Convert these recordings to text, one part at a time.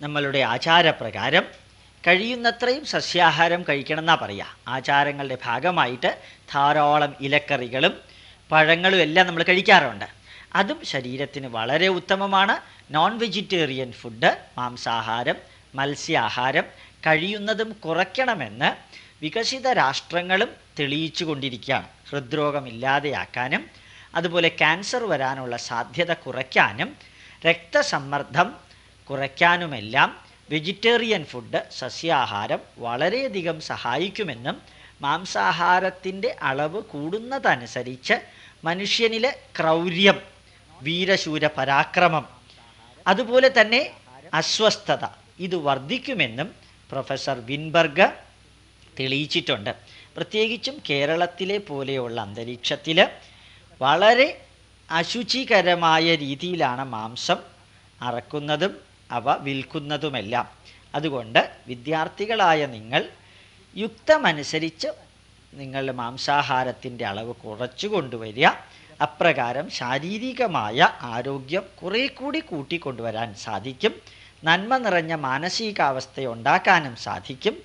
നമ്മളുടെ ആചാരപ്രകാരം കഴിയുന്നത്രയും സസ്യാഹാരം കഴിക്കണം എന്നാ പറയുക ആചാരങ്ങളുടെ ഭാഗമായിട്ട് ധാരാളം ഇലക്കറികളും പഴങ്ങളും എല്ലാം നമ്മൾ കഴിക്കാറുണ്ട്. അതും ശരീരത്തിന് വളരെ ഉത്തമമാണ്. നോൺ വെജിറ്റേറിയൻ ഫുഡ് മാംസാഹാരം മത്സ്യാഹാരം കഴിയുന്നതും കുറയ്ക്കണമെന്ന് വികസിത രാഷ്ട്രങ്ങളും തെളിയിച്ചു കൊണ്ടിരിക്കുകയാണ് ഹൃദ്രോഗമില്ലാതെയാക്കാനും അതുപോലെ ക്യാൻസർ വരാനുള്ള സാധ്യത കുറയ്ക്കാനും രക്തസമ്മർദ്ദം കുറയ്ക്കാനുമെല്ലാം വെജിറ്റേറിയൻ ഫുഡ് സസ്യാഹാരം വളരെയധികം സഹായിക്കുമെന്നും മാംസാഹാരത്തിന്റെ അളവ് കൂടുന്നതനുസരിച്ച് മനുഷ്യനിലെ ക്രൗര്യം വീരശൂര പരാക്രമം അതുപോലെ തന്നെ അസ്വസ്ഥത ഇത് വർദ്ധിക്കുമെന്നും പ്രൊഫസർ വിൻബർഗ് തെളിയിച്ചിട്ടുണ്ട്. പ്രത്യേകിച്ചും കേരളത്തിലെ പോലെയുള്ള അന്തരീക്ഷത്തിൽ വളരെ അശുചികരമായ രീതിയിലാണ് മാംസം അറക്കുന്നതും അവ വിൽക്കുന്നതുമെല്ലാം. അതുകൊണ്ട് വിദ്യാർത്ഥികളായ നിങ്ങൾ യുക്തമനുസരിച്ച് നിങ്ങളുടെ മാംസാഹാരത്തിന്റെ അളവ് കുറച്ചു കൊണ്ടുവരിക. അപ്രകാരം ശാരീരികമായ ആരോഗ്യം കുറേ കൂടി കൂട്ടിക്കൊണ്ടുവരാൻ സാധിക്കും. നന്മ നിറഞ്ഞ മാനസികാവസ്ഥ ഉണ്ടാക്കാനും സാധിക്കും.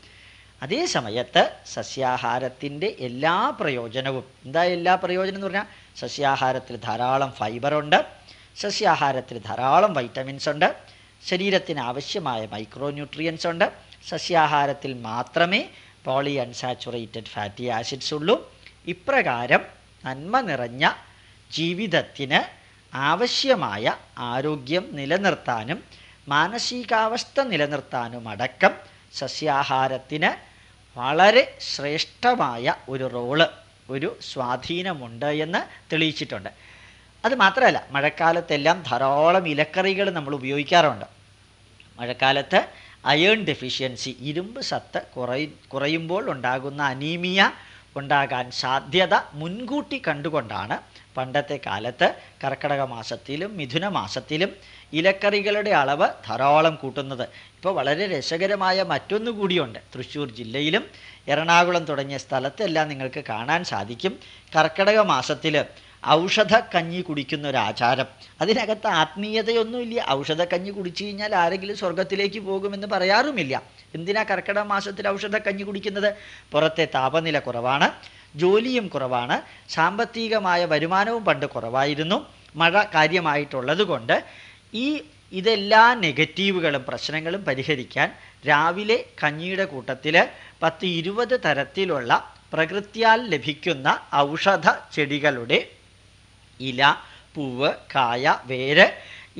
അതേ സമയത്ത് സസ്യാഹാരത്തിന്റെ എല്ലാ പ്രയോജനവും. എന്താ എല്ലാ പ്രയോജനം എന്ന് പറഞ്ഞാൽ സസ്യാഹാരത്തിൽ ധാരാളം ഫൈബറുണ്ട് സസ്യാഹാരത്തിൽ ധാരാളം വൈറ്റമിൻസ് ഉണ്ട്. ശരീരത്തിന് ആവശ്യമായ മൈക്രോ ന്യൂട്രിയൻസ് ഉണ്ട്. സസ്യാഹാരത്തിൽ മാത്രമേ പോളി അൺസാച്ചുറേറ്റഡ് ഫാറ്റി ആസിഡ്സ് ഉള്ളൂ. ഇപ്രകാരം നന്മ നിറഞ്ഞ ജീവിതത്തിന് ആവശ്യമായ ആരോഗ്യം നിലനിർത്താനും മാനസികാവസ്ഥ നിലനിർത്താനും അടക്കം സസ്യാഹാരത്തിന് വളരെ ശ്രേഷ്ഠമായ ഒരു റോൾ ഒരു സ്വാധീനമുണ്ട് എന്ന് തെളിയിച്ചിട്ടുണ്ട്. അത് മാത്രമല്ല മഴക്കാലത്തെല്ലാം ധാരാളം ഇലക്കറികൾ നമ്മൾ ഉപയോഗിക്കാറുണ്ട്. മഴക്കാലത്ത് അയേൺ ഡെഫിഷ്യൻസി ഇരുമ്പ് സത്ത് കുറയി കുറയുമ്പോൾ ഉണ്ടാകുന്ന അനീമിയ ഉണ്ടാകാൻ സാധ്യത മുൻകൂട്ടി കണ്ടുകൊണ്ടാണ് പണ്ടത്തെ കാലത്ത് കർക്കടക മാസത്തിലും മിഥുന മാസത്തിലും ഇലക്കറികളുടെ അളവ് ധാരാളം കൂട്ടുന്നത്. ഇപ്പോൾ വളരെ രസകരമായ മറ്റൊന്നു കൂടിയുണ്ട്. തൃശ്ശൂർ ജില്ലയിലും എറണാകുളം തുടങ്ങിയ സ്ഥലത്തെല്ലാം നിങ്ങൾക്ക് കാണാൻ സാധിക്കും. കർക്കടക മാസത്തിൽ ഔഷധക്കഞ്ഞി കുടിക്കുന്ന ഒരു ആചാരം അതിനകത്ത് ആത്മീയതയൊന്നുമില്ല. ഔഷധക്കഞ്ഞി കുടിച്ചു കഴിഞ്ഞാൽ ആരെങ്കിലും സ്വർഗത്തിലേക്ക് പോകുമെന്ന് പറയാറുമില്ല. എന്തിനാ കർക്കിടക മാസത്തിൽ ഔഷധക്കഞ്ഞി കുടിക്കുന്നത്? പുറത്തെ താപനില കുറവാണ് ജോലിയും കുറവാണ് സാമ്പത്തികമായ വരുമാനവും പണ്ട് കുറവായിരുന്നു മഴ കാര്യമായിട്ടുള്ളത് കൊണ്ട് ഈ ഇതെല്ലാ നെഗറ്റീവുകളും പ്രശ്നങ്ങളും പരിഹരിക്കാൻ രാവിലെ കഞ്ഞിയുടെ കൂട്ടത്തിൽ പത്ത് ഇരുപത് തരത്തിലുള്ള പ്രകൃത്യാൽ ലഭിക്കുന്ന ഔഷധ ചെടികളുടെ ഇല പൂവ് കായ വേര്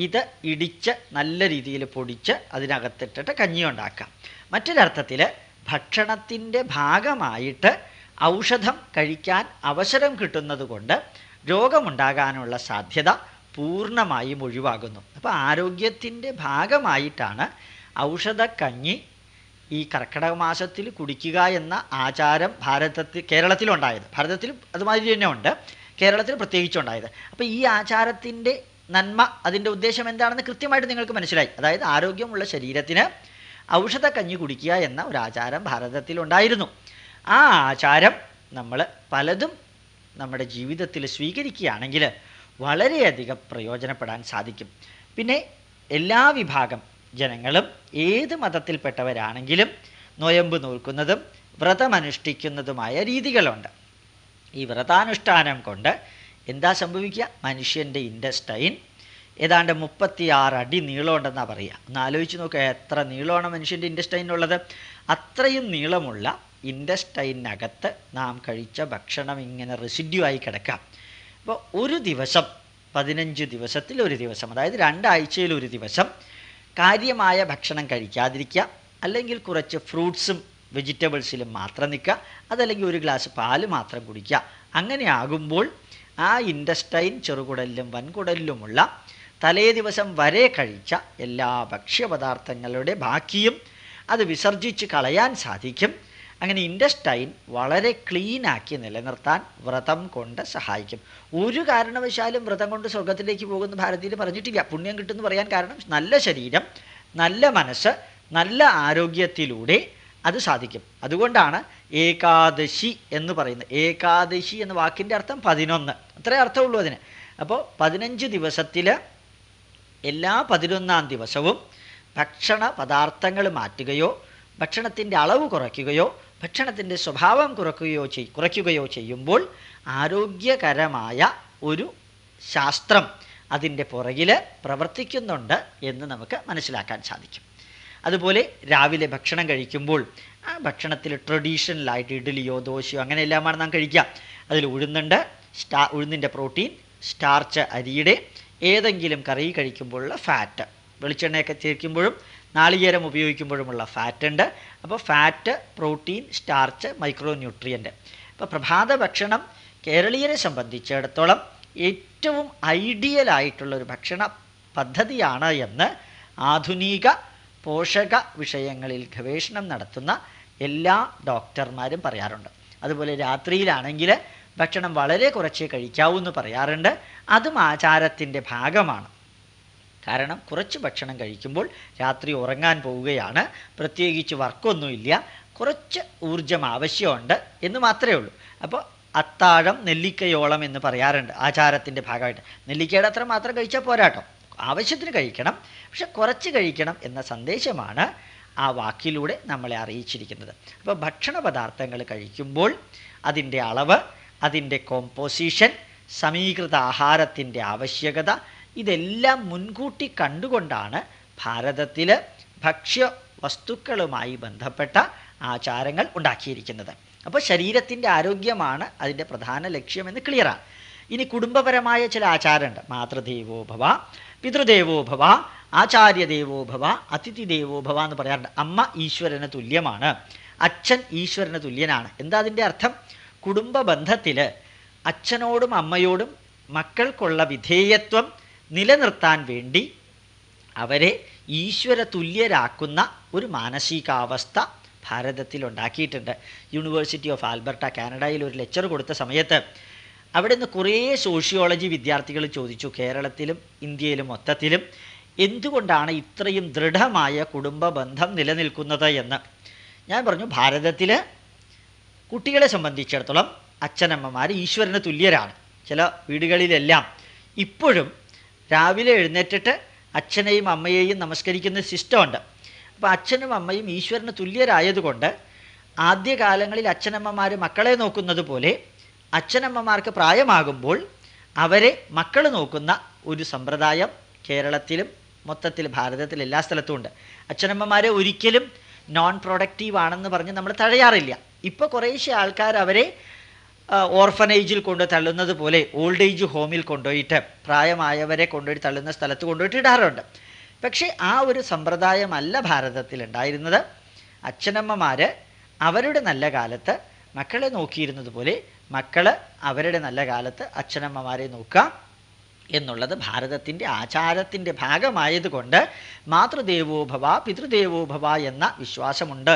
ഇത് ഇടിച്ച് നല്ല രീതിയിൽ പൊടിച്ച് അതിനകത്തിട്ടിട്ട് കഞ്ഞി ഉണ്ടാക്കാം മറ്റൊരർത്ഥത്തിൽ ഭക്ഷണത്തിന്റെ ഭാഗമായിട്ട് ഔഷധം കഴിക്കാൻ അവസരം കിട്ടുന്നത് കൊണ്ട് രോഗമുണ്ടാകാനുള്ള സാധ്യത പൂർണമായും ഒഴിവാകുന്നു. അപ്പോൾ ആരോഗ്യത്തിന്റെ ഭാഗമായിട്ടാണ് ഔഷധക്കഞ്ഞി ഈ കർക്കിടക മാസത്തിൽ കുടിക്കുക എന്ന ആചാരം ഭാരതത്തിൽ കേരളത്തിലുണ്ടായത്. ഭാരതത്തിൽ അതുമാതിരി തന്നെ ഉണ്ട്. കേരളത്തിൽ പ്രത്യേകിച്ചുണ്ടായത്. അപ്പോൾ ഈ ആചാരത്തിന്റെ നന്മ അതിന്റെ ഉദ്ദേശം എന്താണെന്ന് കൃത്യമായിട്ട് നിങ്ങൾക്ക് മനസ്സിലായി. അതായത് ആരോഗ്യമുള്ള ശരീരത്തിന് ഔഷധ കഞ്ഞി കുടിക്കുക എന്ന ഒരു ആചാരം ഭാരതത്തിലുണ്ടായിരുന്നു ആ ആചാരം നമ്മൾ പലതും നമ്മുടെ ജീവിതത്തിൽ സ്വീകരിക്കുകയാണെങ്കിൽ വളരെയധികം പ്രയോജനപ്പെടാൻ സാധിക്കും. പിന്നെ എല്ലാ വിഭാഗം ജനങ്ങളും ഏത് മതത്തിൽപ്പെട്ടവരാണെങ്കിലും നോയമ്പ് നോക്കുന്നതും വ്രതമനുഷ്ഠിക്കുന്നതുമായ രീതികളുണ്ട്. ഈ വ്രതാനുഷ്ഠാനം കൊണ്ട് എന്താ സംഭവിക്കുക? മനുഷ്യന്റെ ഇൻഡസ്റ്റൈൻ ഏതാണ്ട് മുപ്പത്തിയാറ് അടി നീളമുണ്ടെന്നാണ് പറയുക. ഒന്ന് ആലോചിച്ച് നോക്കുക എത്ര നീളമാണ് മനുഷ്യന്റെ ഇൻഡസ്റ്റൈനുള്ളത് അത്രയും നീളമുള്ള ഇൻഡസ്റ്റൈനകത്ത് നാം കഴിച്ച ഭക്ഷണം ഇങ്ങനെ റെസിഡ്യൂ ആയി കിടക്കാം. അപ്പോൾ ഒരു ദിവസം പതിനഞ്ച് ദിവസത്തിൽ ഒരു ദിവസം അതായത് രണ്ടാഴ്ചയിൽ ഒരു ദിവസം കാര്യമായ ഭക്ഷണം കഴിക്കാതിരിക്കുക. അല്ലെങ്കിൽ കുറച്ച് ഫ്രൂട്ട്സും വെജിറ്റബിൾസിലും മാത്രം നിൽക്കുക അതല്ലെങ്കിൽ ഒരു ഗ്ലാസ് പാൽ മാത്രം കുടിക്കുക. അങ്ങനെ ആകുമ്പോൾ ആ ഇൻഡസ്റ്റൈൻ ചെറുകുടലിലും വൻകുടലിലുമുള്ള തലേ ദിവസം വരെ കഴിച്ച എല്ലാ ഭക്ഷ്യപദാർത്ഥങ്ങളുടെ ബാക്കിയും അത് വിസർജിച്ച് കളയാൻ സാധിക്കും. അങ്ങനെ ഇൻഡസ്റ്റൈൻ വളരെ ക്ലീനാക്കി നിലനിർത്താൻ വ്രതം കൊണ്ട് സഹായിക്കും. ഒരു കാരണവശാലും വ്രതം കൊണ്ട് സ്വർഗത്തിലേക്ക് പോകുന്ന ഭാരതീയർ പറഞ്ഞിട്ടില്ല. പുണ്യം കിട്ടുമെന്ന് പറയാൻ കാരണം നല്ല ശരീരം നല്ല മനസ്സ് നല്ല ആരോഗ്യത്തിലൂടെ അത് സാധിക്കും. അതുകൊണ്ടാണ് ഏകാദശി എന്ന് പറയുന്നത്. ഏകാദശി എന്ന വാക്കിന്റെ അർത്ഥം പതിനൊന്ന്. അത്രേ അർത്ഥമുള്ളൂ അതിന്. അപ്പോൾ പതിനഞ്ച് ദിവസത്തിൽ എല്ലാ പതിനൊന്നാം ദിവസവും ഭക്ഷണ പദാർത്ഥങ്ങൾ മാറ്റുകയോ ഭക്ഷണത്തിന്റെ അളവ് കുറയ്ക്കുകയോ ഭക്ഷണത്തിന്റെ സ്വഭാവം കുറയ്ക്കുകയോ ചെയ് കുറയ്ക്കുകയോ ചെയ്യുമ്പോൾ ആരോഗ്യകരമായ ഒരു ശാസ്ത്രം അതിന്റെ പുറകിൽ പ്രവർത്തിക്കുന്നുണ്ട് എന്ന് നമുക്ക് മനസ്സിലാക്കാൻ സാധിക്കും. അതുപോലെ രാവിലെ ഭക്ഷണം കഴിക്കുമ്പോൾ ആ ഭക്ഷണത്തിൽ ട്രഡീഷണലായിട്ട് ഇഡ്ഡലിയോ ദോശയോ അങ്ങനെയെല്ലാമാണ് നാം കഴിക്കുക. അതിൽ ഉഴുന്നുണ്ട് സ്റ്റാ ഉഴുന്നിന്റെ പ്രോട്ടീൻ സ്റ്റാർച്ച് അരിയുടെ ഏതെങ്കിലും കറി കഴിക്കുമ്പോഴുള്ള ഫാറ്റ്. വെളിച്ചെണ്ണയൊക്കെ ചേർക്കുമ്പോഴും നാളികേരം ഉപയോഗിക്കുമ്പോഴുമുള്ള ഫാറ്റ് ഉണ്ട് അപ്പോൾ fat protein starch micronutrient അപ്പോൾ പ്രഭാത ഭക്ഷണം കേരളീയരെ സംബന്ധിച്ചിടത്തോളം ഏറ്റവും ഐഡിയൽ ആയിട്ടുള്ള ഒരു ഭക്ഷണ പദ്ധതിയാണ് എന്ന് ആധുനിക പോഷക വിഷയങ്ങളിൽ ഗവേഷണം നടത്തുന്ന എല്ലാ ഡോക്ടർമാരും പറയാറുണ്ട്. അതുപോലെ രാത്രിയിലാണെങ്കിൽ ഭക്ഷണം വളരെ കുറച്ചേ കഴിക്കാവൂ എന്ന് പറയാറുണ്ട്. അതും ആചാരത്തിന്റെ ഭാഗമാണ്. കാരണം കുറച്ച് ഭക്ഷണം കഴിക്കുമ്പോൾ രാത്രി ഉറങ്ങാൻ പോവുകയാണ്. പ്രത്യേകിച്ച് വർക്കൊന്നുമില്ല. കുറച്ച് ഊർജം ആവശ്യമുണ്ട് എന്ന് മാത്രമേ ഉള്ളൂ. അപ്പോൾ അത്താഴം നെല്ലിക്കയോളം എന്ന് പറയാറുണ്ട് ആചാരത്തിന്റെ ഭാഗമായിട്ട്. നെല്ലിക്കയുടെ അത്ര മാത്രം കഴിച്ചാൽ പോരാട്ടോ. ആവശ്യത്തിന് കഴിക്കണം പക്ഷെ കുറച്ച് കഴിക്കണം എന്ന സന്ദേശമാണ് ആ വാക്കിലൂടെ നമ്മളെ അറിയിച്ചിരിക്കുന്നത്. അപ്പോൾ ഭക്ഷണ പദാർത്ഥങ്ങൾ കഴിക്കുമ്പോൾ അതിന്റെ അളവ് അതിന്റെ കോമ്പോസിഷൻ സമീകൃത ആഹാരത്തിന്റെ ആവശ്യകത ഇതെല്ലാം മുൻകൂട്ടി കണ്ടുകൊണ്ടാണ് ഭാരതത്തിൽ ഭക്ഷ്യ വസ്തുക്കളുമായി ബന്ധപ്പെട്ട ആചാരങ്ങൾ ഉണ്ടാക്കിയിരിക്കുന്നത്. അപ്പോൾ ശരീരത്തിന്റെ ആരോഗ്യമാണ് അതിന്റെ പ്രധാന ലക്ഷ്യമെന്ന് ക്ലിയറാണ് ഇനി കുടുംബപരമായ ചില ആചാരമുണ്ട്. മാതൃദേവോ ഭവ പിതൃദേവോ ഭവ ആചാര്യദേവോ ഭവ അതിഥി ദേവോ ഭവ എന്ന് പറയാറുണ്ട്. അമ്മ ഈശ്വരന് തുല്യമാണ്. അച്ഛൻ ഈശ്വരന് തുല്യനാണ്. എന്താ അതിന്റെ അർത്ഥം? കുടുംബ ബന്ധത്തിൽ അച്ഛനോടും അമ്മയോടും മക്കൾക്കുള്ള വിധേയത്വം നിലനിർത്താൻ വേണ്ടി അവരെ ഈശ്വര തുല്യരാക്കുന്ന ഒരു മാനസികാവസ്ഥ ഭാരതത്തിൽ ഉണ്ടാക്കിയിട്ടുണ്ട്. യൂണിവേഴ്സിറ്റി ഓഫ് ആൽബർട്ട കാനഡയിൽ ഒരു ലെക്ചർ കൊടുത്ത സമയത്ത് അവിടെ നിന്ന് കുറേ സോഷ്യോളജി വിദ്യാർത്ഥികൾ ചോദിച്ചു കേരളത്തിലും ഇന്ത്യയിലും മൊത്തത്തിലും എന്തുകൊണ്ടാണ് ഇത്രയും ദൃഢമായ കുടുംബ ബന്ധം നിലനിൽക്കുന്നത് എന്ന്. ഞാൻ പറഞ്ഞു ഭാരതത്തിൽ കുട്ടികളെ സംബന്ധിച്ചിടത്തോളം അച്ഛനമ്മമാർ ഈശ്വരന് തുല്യരാണ്. ചില വീടുകളിലെല്ലാം ഇപ്പോഴും രാവിലെ എഴുന്നേറ്റിട്ട് അച്ഛനെയും അമ്മയെയും നമസ്കരിക്കുന്ന സിസ്റ്റമുണ്ട്. അപ്പോൾ അച്ഛനും അമ്മയും ഈശ്വരന് തുല്യരായതുകൊണ്ട് ആദ്യകാലങ്ങളിൽ അച്ഛനമ്മമാർ മക്കളെ നോക്കുന്നത് പോലെ അച്ഛനമ്മമാർക്ക് പ്രായമാകുമ്പോൾ അവരെ മക്കൾ നോക്കുന്ന ഒരു സമ്പ്രദായം കേരളത്തിലും മൊത്തത്തിൽ ഭാരതത്തിൽ എല്ലാ സ്ഥലത്തും ഉണ്ട്. അച്ഛനമ്മമാരെ ഒരിക്കലും നോൺ പ്രൊഡക്റ്റീവ് ആണെന്ന് പറഞ്ഞ് നമ്മൾ തഴയാറില്ല. ഇപ്പോൾ കുറേശ്ശെ ആൾക്കാർ അവരെ ഓർഫനേജിൽ കൊണ്ട് തള്ളുന്നത് പോലെ ഓൾഡ് ഏജ് ഹോമിൽ കൊണ്ടുപോയിട്ട് പ്രായമായവരെ കൊണ്ടുപോയി തള്ളുന്ന സ്ഥലത്ത് കൊണ്ടുപോയിട്ട് ഇടാറുണ്ട്. പക്ഷേ ആ ഒരു സമ്പ്രദായമല്ല ഭാരതത്തിൽ ഉണ്ടായിരുന്നത്. അച്ഛനമ്മമാർ അവരുടെ നല്ല കാലത്ത് മക്കളെ നോക്കിയിരുന്നത് പോലെ മക്കൾ അവരുടെ നല്ല കാലത്ത് അച്ഛനമ്മമാരെ നോക്കുക എന്നുള്ളത് ഭാരതത്തിന്റെ ആചാരത്തിന്റെ ഭാഗമായതുകൊണ്ട് മാതൃദേവോ ഭവ പിതൃദേവോ ഭവ എന്ന വിശ്വാസമുണ്ട്.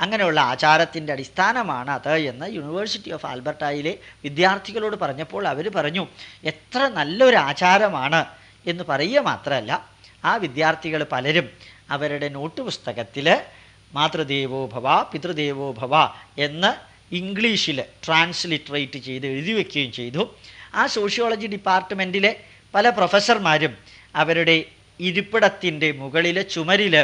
അങ്ങനെയുള്ള ആചാരത്തിന്റെ അടിസ്ഥാനമാണ് അത് എന്ന് യൂണിവേഴ്സിറ്റി ഓഫ് ആൽബർട്ടായിലെ വിദ്യാർത്ഥികളോട് പറഞ്ഞപ്പോൾ അവർ പറഞ്ഞു എത്ര നല്ലൊരു ആചാരമാണ് എന്ന് പറയുക മാത്രമല്ല ആ വിദ്യാർത്ഥികൾ പലരും അവരുടെ നോട്ട് പുസ്തകത്തിൽ മാതൃദേവോ ഭവ പിതൃദേവോ ഭവ എന്ന് ഇംഗ്ലീഷിൽ ട്രാൻസ്ലിറ്ററേറ്റ് ചെയ്ത് എഴുതി വയ്ക്കുകയും ചെയ്തു. ആ സോഷ്യോളജി ഡിപ്പാർട്ട്മെന്റിലെ പല പ്രൊഫസർമാരും അവരുടെ ഇരിപ്പിടത്തിന്റെ മുകളിലെ ചുമരിൽ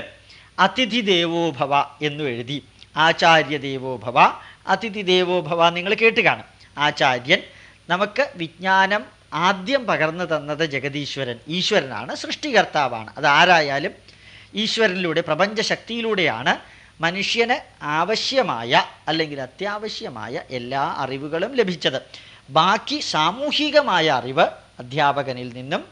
അതിഥി ദേവോഭവ എന്നു എഴുതി. ആചാര്യ ദേവോഭവ അതിഥി ദേവോഭവ നിങ്ങൾ കേട്ട് കാണും. ആചാര്യൻ നമുക്ക് വിജ്ഞാനം ആദ്യം പകർന്നു തന്നത് ജഗതീശ്വരൻ ഈശ്വരനാണ് സൃഷ്ടികർത്താവാണ്. അത് ആരായാലും ഈശ്വരനിലൂടെ പ്രപഞ്ചശക്തിയിലൂടെയാണ് മനുഷ്യന് ആവശ്യമായ അല്ലെങ്കിൽ അത്യാവശ്യമായ എല്ലാ അറിവുകളും ലഭിച്ചത്. ബാക്കി സാമൂഹികമായ അറിവ് അധ്യാപകനിൽ നിന്നും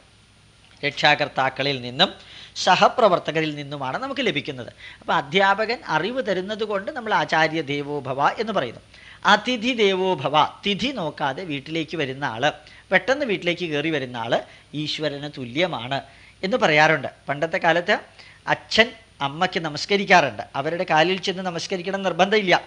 രക്ഷാകർത്താക്കളിൽ നിന്നും സഹപ്രവർത്തകരിൽ നിന്നുമാണ് നമുക്ക് ലഭിക്കുന്നത്. അപ്പോൾ അധ്യാപകൻ അറിവ് തരുന്നത് കൊണ്ട് നമ്മൾ ആചാര്യ ദേവോഭവ എന്ന് പറയുന്നു. അതിഥി ദേവോഭവ തിഥി നോക്കാതെ വീട്ടിലേക്ക് വരുന്ന ആൾ പെട്ടെന്ന് വീട്ടിലേക്ക് കയറി വരുന്ന ആൾ ഈശ്വരന് തുല്യമാണ് എന്ന് പറയാറുണ്ട്. പണ്ടത്തെ കാലത്ത് അച്ഛൻ അമ്മയ്ക്ക് നമസ്കരിക്കാറുണ്ട്. അവരുടെ കാലിൽ ചെന്ന് നമസ്കരിക്കണം നിർബന്ധമില്ല.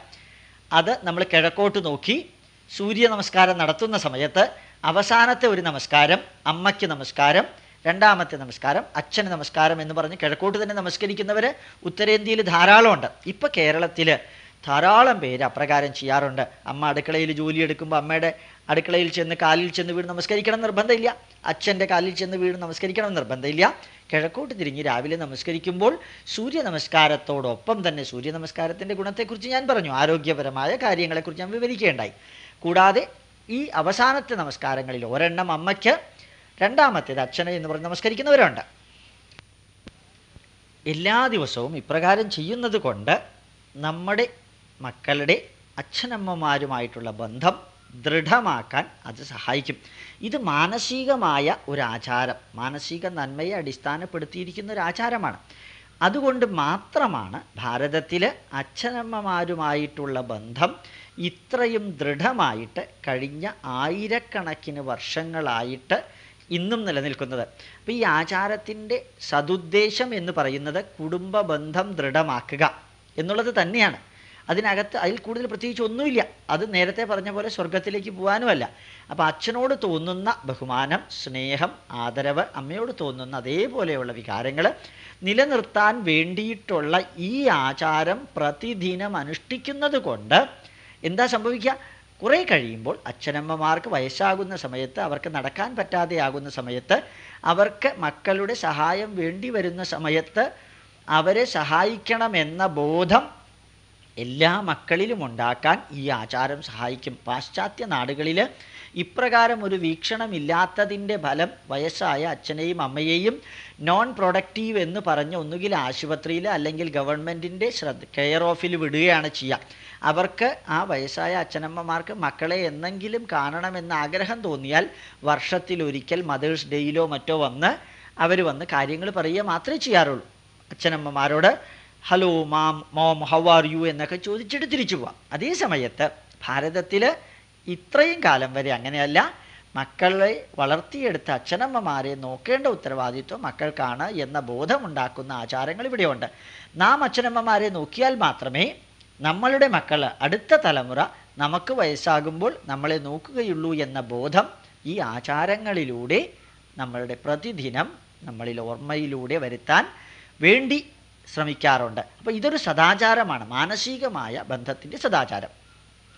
അത് നമ്മൾ കിഴക്കോട്ട് നോക്കി സൂര്യ നമസ്കാരം നടത്തുന്ന സമയത്ത് അവസാനത്തെ ഒരു നമസ്കാരം അമ്മയ്ക്ക് നമസ്കാരം രണ്ടാമത്തെ നമസ്കാരം അച്ഛന് നമസ്കാരം എന്ന് പറഞ്ഞ് കിഴക്കോട്ട് തന്നെ നമസ്കരിക്കുന്നവർ ഉത്തരേന്ത്യയിൽ ധാരാളമുണ്ട്. ഇപ്പോൾ കേരളത്തിൽ ധാരാളം പേര് അപ്രകാരം ചെയ്യാറുണ്ട്. അമ്മ അടുക്കളയിൽ ജോലിയെടുക്കുമ്പോൾ അമ്മയുടെ അടുക്കളയിൽ ചെന്ന് കാലിൽ ചെന്ന് വീട് നമസ്കരിക്കണം നിർബന്ധമില്ല. അച്ഛന്റെ കാലിൽ ചെന്ന് വീട് നമസ്കരിക്കണം നിർബന്ധമില്ല. കിഴക്കോട്ട് തിരിഞ്ഞ് രാവിലെ നമസ്കരിക്കുമ്പോൾ സൂര്യ നമസ്കാരത്തോടൊപ്പം തന്നെ സൂര്യ നമസ്കാരത്തിന്റെ ഗുണത്തെക്കുറിച്ച് ഞാൻ പറഞ്ഞു. ആരോഗ്യപരമായ കാര്യങ്ങളെക്കുറിച്ച് ഞാൻ വിവരിക്കേണ്ടായി കൂടാതെ ഈ അവസാനത്തെ നമസ്കാരങ്ങളിൽ ഒരെണ്ണം അമ്മയ്ക്ക് രണ്ടാമത്തേത് അച്ഛനെ എന്ന് പറഞ്ഞ് നമസ്കരിക്കുന്നവരുണ്ട്. എല്ലാ ദിവസവും ഇപ്രകാരം ചെയ്യുന്നത് കൊണ്ട് നമ്മുടെ മക്കളുടെ അച്ഛനമ്മമാരുമായിട്ടുള്ള ബന്ധം ദൃഢമാക്കാൻ അത് സഹായിക്കും. ഇത് മാനസികമായ ഒരു ആചാരം മാനസിക നന്മയെ അടിസ്ഥാനപ്പെടുത്തിയിരിക്കുന്ന ഒരു ആചാരമാണ് അതുകൊണ്ട് മാത്രമാണ് ഭാരതത്തിൽ അച്ഛനമ്മമാരുമായിട്ടുള്ള ബന്ധം ഇത്രയും ദൃഢമായിട്ട് കഴിഞ്ഞ ആയിരക്കണക്കിന് വർഷങ്ങളായിട്ട് ഇന്നും നിലനിൽക്കുന്നത്. അപ്പോൾ ഈ ആചാരത്തിന്റെ സതുദ്ദേശം എന്ന് പറയുന്നത് കുടുംബ ബന്ധം ദൃഢമാക്കുക എന്നുള്ളത് തന്നെയാണ്. അതിനകത്ത് അതിൽ കൂടുതൽ പ്രത്യേകിച്ച് ഒന്നുമില്ല. അത് നേരത്തെ പറഞ്ഞ പോലെ സ്വർഗത്തിലേക്ക് പോകാനുമല്ല. അപ്പോൾ അച്ഛനോട് തോന്നുന്ന ബഹുമാനം സ്നേഹം ആദരവ് അമ്മയോട് തോന്നുന്ന അതേപോലെയുള്ള വികാരങ്ങൾ നിലനിർത്താൻ വേണ്ടിയിട്ടുള്ള ഈ ആചാരം പ്രതിദിനം അനുഷ്ഠിക്കുന്നത് കൊണ്ട് എന്താ സംഭവിക്കുക? കുറേ കഴിയുമ്പോൾ അച്ഛനമ്മമാർക്ക് വയസ്സാകുന്ന സമയത്ത് അവർക്ക് നടക്കാൻ പറ്റാതെയാകുന്ന സമയത്ത് അവർക്ക് മക്കളുടെ സഹായം വേണ്ടി വരുന്ന സമയത്ത് അവരെ സഹായിക്കണമെന്ന ബോധം എല്ലാ മക്കളിലും ഉണ്ടാക്കാൻ ഈ ആചാരം സഹായിക്കും. പാശ്ചാത്യ നാടുകളിൽ ഇപ്രകാരം ഒരു വീക്ഷണമില്ലാത്തതിന്റെ ഫലം വയസ്സായ അച്ഛനെയും അമ്മയെയും നോൺ പ്രൊഡക്റ്റീവ് എന്ന് പറഞ്ഞ് ഒന്നുകിൽ ആശുപത്രിയിൽ അല്ലെങ്കിൽ ഗവൺമെന്റിന്റെ ശ്രദ്ധ കെയർ ഓഫിൽ വിടുകയാണ് ചെയ്യുക അവർക്ക് ആ വയസ്സായ അച്ഛനമ്മമാർക്ക് മക്കളെ എന്നെങ്കിലും കാണണമെന്ന് ആഗ്രഹം തോന്നിയാൽ വർഷത്തിലൊരിക്കൽ മദേഴ്സ് ഡേയിലോ മറ്റോ വന്ന് അവർ വന്ന് കാര്യങ്ങൾ പറയുക മാത്രമേ ചെയ്യാറുള്ളൂ. അച്ഛനമ്മമാരോട് hello ma'am mom how are you എന്നൊക്കെ ചോദിച്ചിട്ട് തിരിച്ചു പോവാം. അതേ സമയത്ത് ഭാരതത്തിൽ ഇത്രയും കാലം വരെ അങ്ങനെയല്ല മക്കളെ വളർത്തിയെടുത്ത അച്ഛനമ്മമാരെ നോക്കേണ്ട ഉത്തരവാദിത്വം മക്കൾക്കാണ് എന്ന ബോധമുണ്ടാക്കുന്ന ആചാരങ്ങൾ ഇവിടെയുണ്ട്. നാം അച്ഛനമ്മമാരെ നോക്കിയാൽ മാത്രമേ നമ്മളുടെ മക്കൾ അടുത്ത തലമുറ നമുക്ക് വയസ്സാകുമ്പോൾ നമ്മളെ നോക്കുകയുള്ളൂ എന്ന ബോധം ഈ ആചാരങ്ങളിലൂടെ നമ്മളുടെ പ്രതിദിനം നമ്മളിൽ ഓർമ്മയിലൂടെ വരുത്താൻ വേണ്ടി ശ്രമിക്കാറുണ്ട്. അപ്പോൾ ഇതൊരു സദാചാരമാണ്. മാനസികമായ ബന്ധത്തിന്റെ സദാചാരം.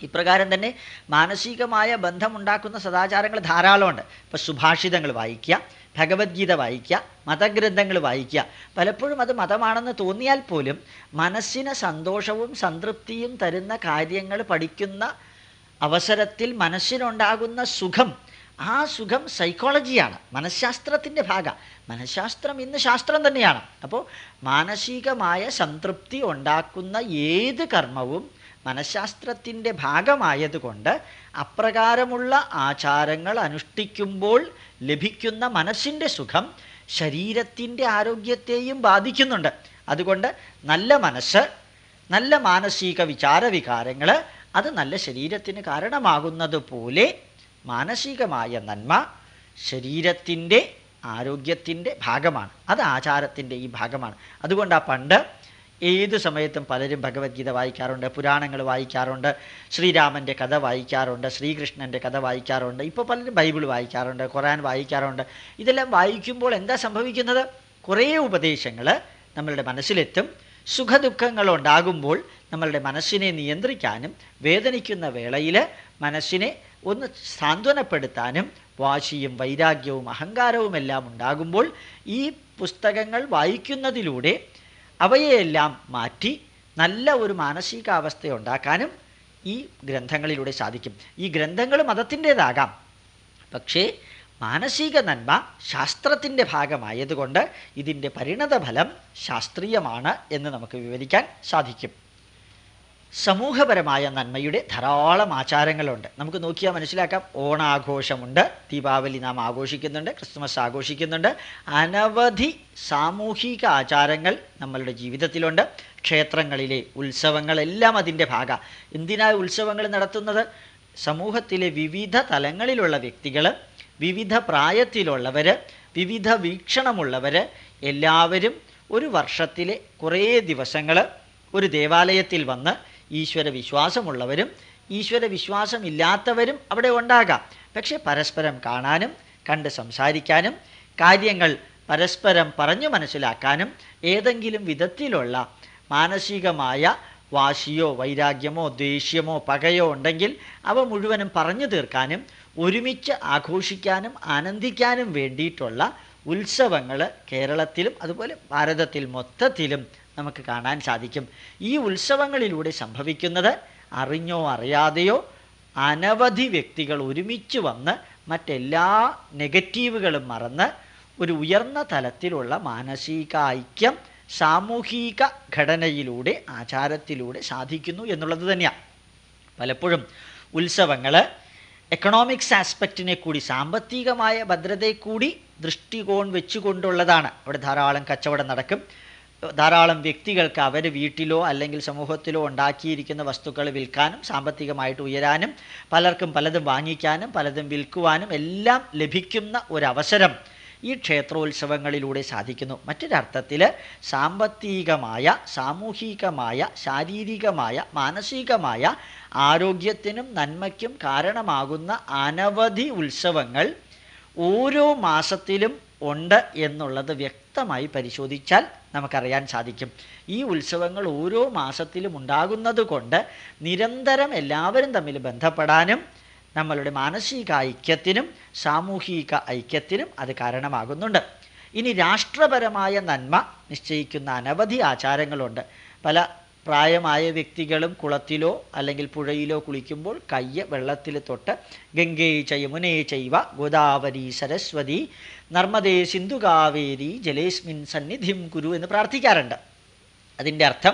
ഇപ്രകാരം തന്നെ മാനസികമായ ബന്ധമുണ്ടാക്കുന്ന സദാചാരങ്ങൾ ധാരാളമുണ്ട്. ഇപ്പോൾ സുഭാഷിതങ്ങൾ വായിക്കുക ഭഗവത്ഗീത വായിക്കുക മതഗ്രന്ഥങ്ങൾ വായിക്കുക. പലപ്പോഴും അത് മതമാണെന്ന് തോന്നിയാൽ പോലും മനസ്സിന് സന്തോഷവും സംതൃപ്തിയും തരുന്ന കാര്യങ്ങൾ പഠിക്കുന്ന അവസരത്തിൽ മനസ്സിനുണ്ടാകുന്ന സുഖം ആ സുഖം സൈക്കോളജിയാണ് മനഃശാസ്ത്രത്തിന്റെ ഭാഗം. മനഃശാസ്ത്രം ഇന്ന് ശാസ്ത്രം തന്നെയാണ്. അപ്പോൾ മാനസികമായ സംതൃപ്തി ഉണ്ടാക്കുന്ന ഏത് കർമ്മവും മനഃശാസ്ത്രത്തിന്റെ ഭാഗമായതുകൊണ്ട് അപ്രകാരമുള്ള ആചാരങ്ങൾ അനുഷ്ഠിക്കുമ്പോൾ ലഭിക്കുന്ന മനസ്സിന്റെ സുഖം ശരീരത്തിന്റെ ആരോഗ്യത്തെയും ബാധിക്കുന്നുണ്ട്. അതുകൊണ്ട് നല്ല മനസ്സ് നല്ല മാനസിക വിചാരവികാരങ്ങൾ അത് നല്ല ശരീരത്തിന് കാരണമാകുന്നത് പോലെ മാനസികമായ നന്മ ശരീരത്തിന്റെ ആരോഗ്യത്തിന്റെ ഭാഗമാണ്. അത് ആചാരത്തിന്റെ ഈ ഭാഗമാണ്. അതുകൊണ്ട് ആ പണ്ട് ഏത് സമയത്തും പലരും ഭഗവത്ഗീത വായിക്കാറുണ്ട് പുരാണങ്ങൾ വായിക്കാറുണ്ട് ശ്രീരാമന്റെ കഥ വായിക്കാറുണ്ട് ശ്രീകൃഷ്ണന്റെ കഥ വായിക്കാറുണ്ട് ഇപ്പോൾ പലരും ബൈബിൾ വായിക്കാറുണ്ട് ഖുറാൻ വായിക്കാറുണ്ട്. ഇതെല്ലാം വായിക്കുമ്പോൾ എന്താ സംഭവിക്കുന്നത്? കുറേ ഉപദേശങ്ങൾ നമ്മളുടെ മനസ്സിലെത്തും. സുഖദുഃഖങ്ങൾ ഉണ്ടാകുമ്പോൾ നമ്മളുടെ മനസ്സിനെ നിയന്ത്രിക്കാനും വേദനിക്കുന്ന വേളയിൽ മനസ്സിനെ ഒന്ന് സാന്ത്വനപ്പെടുത്താനും വാശിയും വൈരാഗ്യവും അഹങ്കാരവും എല്ലാം ഉണ്ടാകുമ്പോൾ ഈ പുസ്തകങ്ങൾ വായിക്കുന്നതിലൂടെ അവയെല്ലാം മാറ്റി നല്ല ഒരു മാനസികാവസ്ഥ ഉണ്ടാക്കാനും ഈ ഗ്രന്ഥങ്ങളിലൂടെ സാധിക്കും. ഈ ഗ്രന്ഥങ്ങൾ മതത്തിന്റേതാകാം. പക്ഷേ മാനസിക നന്മ ശാസ്ത്രത്തിന്റെ ഭാഗമായതുകൊണ്ട് ഇതിന്റെ പരിണതഫലം ശാസ്ത്രീയമാണ് എന്ന് നമുക്ക് വിവരിക്കാൻ സാധിക്കും. സമൂഹപരമായ നന്മയുടെ ധാരാളം ആചാരങ്ങളുണ്ട്. നമുക്ക് നോക്കിയാൽ മനസ്സിലാക്കാം. ഓണാഘോഷമുണ്ട്. ദീപാവലി നാം ആഘോഷിക്കുന്നുണ്ട്. ക്രിസ്മസ് ആഘോഷിക്കുന്നുണ്ട്. അനവധി സാമൂഹിക ആചാരങ്ങൾ നമ്മളുടെ ജീവിതത്തിലുണ്ട്. ക്ഷേത്രങ്ങളിലെ ഉത്സവങ്ങളെല്ലാം അതിന്റെ ഭാഗ. എന്തിനാണ് ഉത്സവങ്ങൾ നടത്തുന്നത്? സമൂഹത്തിലെ വിവിധ തലങ്ങളിലുള്ള വ്യക്തികൾ വിവിധ പ്രായത്തിലുള്ളവർ വിവിധ വീക്ഷണമുള്ളവർ എല്ലാവരും ഒരു വർഷത്തിലെ കുറേ ദിവസങ്ങൾ ഒരു ദേവാലയത്തിൽ വന്ന് ഈശ്വര വിശ്വാസമുള്ളവരും ഈശ്വര വിശ്വാസമില്ലാത്തവരും അവിടെ ഉണ്ടാകാം. പക്ഷെ പരസ്പരം കാണാനും കണ്ട് സംസാരിക്കാനും കാര്യങ്ങൾ പരസ്പരം പറഞ്ഞു മനസ്സിലാക്കാനും ഏതെങ്കിലും വിധത്തിലുള്ള മാനസികമായ വാശിയോ വൈരാഗ്യമോ ദേഷ്യമോ പകയോ ഉണ്ടെങ്കിൽ അവ മുഴുവനും പറഞ്ഞു തീർക്കാനും ഒരുമിച്ച് ആഘോഷിക്കാനും ആനന്ദിക്കാനും വേണ്ടിയിട്ടുള്ള ഉത്സവങ്ങൾ കേരളത്തിലും അതുപോലെ ഭാരതത്തിൽ മൊത്തത്തിലും നമുക്ക് കാണാൻ സാധിക്കും. ഈ ഉത്സവങ്ങളിലൂടെ സംഭവിക്കുന്നത് അറിഞ്ഞോ അറിയാതെയോ അനവധി വ്യക്തികൾ ഒരുമിച്ച് വന്ന് മറ്റെല്ലാ നെഗറ്റീവുകളും മറന്ന് ഒരു ഉയർന്ന തലത്തിലുള്ള മാനസിക ഐക്യം സാമൂഹിക ഘടനയിലൂടെ ആചാരത്തിലൂടെ സാധിക്കുന്നു എന്നുള്ളത് തന്നെയാണ് പലപ്പോഴും ഉത്സവങ്ങൾ എക്കണോമിക്സ് ആസ്പെക്റ്റിനെ കൂടി സാമ്പത്തികമായ ഭദ്രതയെ കൂടി ദൃഷ്ടികോൺ വെച്ചുകൊണ്ടുള്ളതാണ്. അവിടെ ധാരാളം കച്ചവടം നടക്കും. ധാരാളം വ്യക്തികൾക്ക് അവർ വീട്ടിലോ അല്ലെങ്കിൽ സമൂഹത്തിലോ ഉണ്ടാക്കിയിരിക്കുന്ന വസ്തുക്കൾ വിൽക്കാനും സാമ്പത്തികമായിട്ട് ഉയരാനും പലർക്കും പലതും വാങ്ങിക്കാനും പലതും വിൽക്കുവാനും എല്ലാം ലഭിക്കുന്ന ഒരവസരം ഈ ക്ഷേത്രോത്സവങ്ങളിലൂടെ സാധിക്കുന്നു. മറ്റൊരർത്ഥത്തിൽ സാമ്പത്തികമായ സാമൂഹികമായ ശാരീരികമായ മാനസികമായ ആരോഗ്യത്തിനും നന്മയ്ക്കും കാരണമാകുന്ന അനവധി ഉത്സവങ്ങൾ ഓരോ മാസത്തിലും ഉണ്ട് എന്നുള്ളത് വ്യക്തമായി പരിശോധിച്ചാൽ നമുക്കറിയാൻ സാധിക്കും. ഈ ഉത്സവങ്ങൾ ഓരോ മാസത്തിലും ഉണ്ടാകുന്നത് കൊണ്ട് നിരന്തരം എല്ലാവരും തമ്മിൽ ബന്ധപ്പെടാനും നമ്മളുടെ മാനസിക ഐക്യത്തിനും സാമൂഹിക ഐക്യത്തിനും അത് കാരണമാകുന്നുണ്ട്. ഇനി രാഷ്ട്രപരമായ നന്മ നിശ്ചയിക്കുന്ന അനവധി ആചാരങ്ങളുണ്ട്. പല പ്രായമായ വ്യക്തികളും കുളത്തിലോ അല്ലെങ്കിൽ പുഴയിലോ കുളിക്കുമ്പോൾ കയ്യ് വെള്ളത്തിൽ തൊട്ട് ഗംഗേ ചയമുനേ ചൈവ ഗോദാവരി സരസ്വതി നർമ്മദേ സിന്ധു കാവേരി ജലേസ്മിൻ സന്നിധിം കുരു എന്ന് പ്രാർത്ഥിക്കാറുണ്ട്. അതിന്റെ അർത്ഥം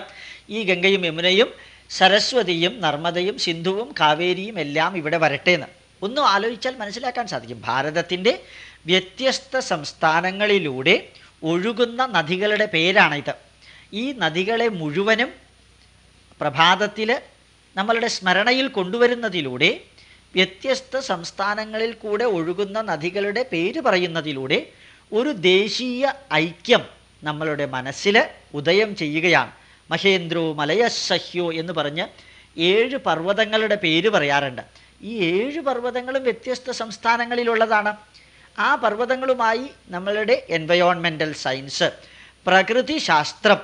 ഈ ഗംഗയും യമുനയും സരസ്വതിയും നർമ്മദയും സിന്ധുവും കാവേരിയും എല്ലാം ഇവിടെ വരട്ടെ എന്ന്. ഒന്നും ആലോചിച്ചാൽ മനസ്സിലാക്കാൻ സാധിക്കും. ഭാരതത്തിന്റെ വ്യത്യസ്ത സംസ്ഥാനങ്ങളിലൂടെ ഒഴുകുന്ന നദികളുടെ പേരാണിത്. ഈ നദികളെ മുഴുവനും പ്രഭാതത്തിൽ നമ്മളുടെ സ്മരണയിൽ കൊണ്ടുവരുന്നതിലൂടെ വ്യത്യസ്ത സംസ്ഥാനങ്ങളിൽ കൂടെ ഒഴുകുന്ന നദികളുടെ പേര് പറയുന്നതിലൂടെ ഒരു ദേശീയ ഐക്യം നമ്മളുടെ മനസ്സിൽ ഉദയം ചെയ്യുകയാണ്. മഹേന്ദ്രോ മലയസഹ്യോ എന്ന് പറഞ്ഞ് ഏഴ് പർവതങ്ങളുടെ പേര് പറയാറുണ്ട്. ഈ ഏഴ് പർവതങ്ങളും വ്യത്യസ്ത സംസ്ഥാനങ്ങളിലുള്ളതാണ്. ആ പർവതങ്ങളുമായി നമ്മളുടെ എൻവയോൺമെന്റൽ സയൻസ് പ്രകൃതി ശാസ്ത്രം